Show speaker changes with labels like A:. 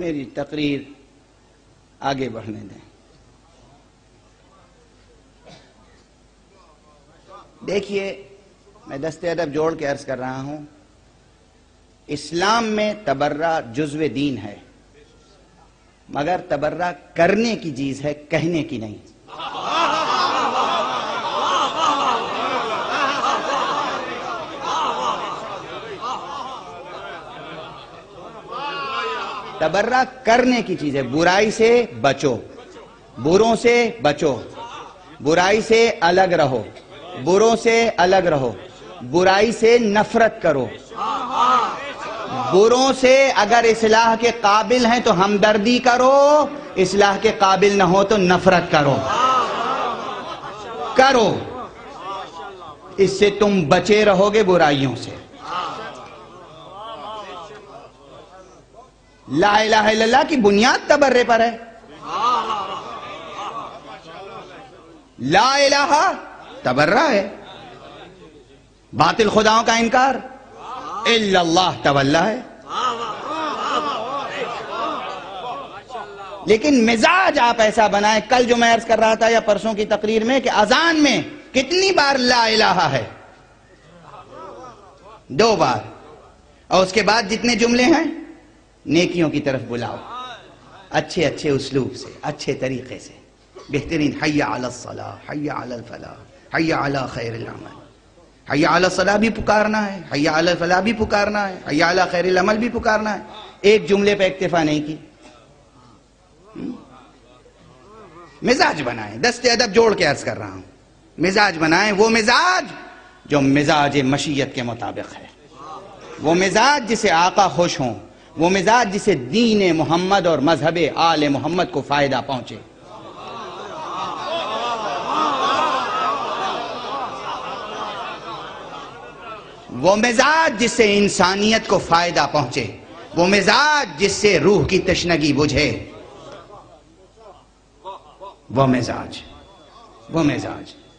A: میری تقریر آگے بڑھنے دیں۔ دیکھیے، میں دست ادب جوڑ کے عرض کر رہا ہوں، اسلام میں تبرہ جزو دین ہے، مگر تبرہ کرنے کی چیز ہے، کہنے کی نہیں۔ تبرہ کرنے کی چیز ہے۔ برائی سے بچو۔ بروں سے بچو۔ برائی سے الگ رہو۔ بروں سے الگ رہو۔ برائی سے نفرت کرو۔ بروں سے اگر اصلاح کے قابل ہیں تو ہمدردی کرو۔ اصلاح کے قابل نہ ہو تو نفرت کرو۔ کرو۔ اس سے تم بچے رہو گے برائیوں سے۔ لا الہ الا اللہ کی بنیاد تبرے پر ہے۔ لا الہ تبرہ ہے۔ باطل خداؤں کا انکار۔ الا اللہ تولا ہے۔ لیکن مزاج آپ ایسا بنائیں، کل جو میں عرض کر رہا تھا یا پرسوں کی تقریر میں کہ اذان میں کتنی بار لا الہ ہے۔ دو بار۔ اور اس کے بعد جتنے جملے ہیں نیکیوں کی طرف بلاؤ۔ اچھے اچھے اسلوب سے، اچھے طریقے سے۔ بہترین حیا علی الصلاح حیا علی الفلاح حیا علی خیر العمل۔ حیا علی الصلاح بھی پکارنا ہے حیا علی الفلاح بھی پکارنا ہے حیا علی خیر العمل بھی پکارنا ہے۔ ایک جملے پہ اکتفا نہیں کی۔ مزاج بنائیں۔ دست ادب جوڑ کے عرض کر رہا ہوں۔ مزاج بنائیں۔ وہ مزاج جو مزاج مشیت کے مطابق ہے۔ وہ مزاج جسے آقا خوش ہوں۔ وہ مزاج جسے دین محمد اور مذہب آل محمد کو فائدہ پہنچے۔ وہ مزاج جس سے انسانیت کو فائدہ پہنچے۔ وہ مزاج جس سے روح کی تشنگی بجھے۔ وہ مزاج۔ وہ مزاج۔